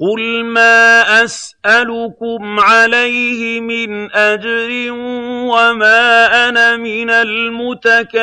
قُلْ مَا أَسْأَلُكُمْ عَلَيْهِ مِنْ أَجْرٍ وَمَا أَنَا مِنَ الْمُتَكَلِّفِينَ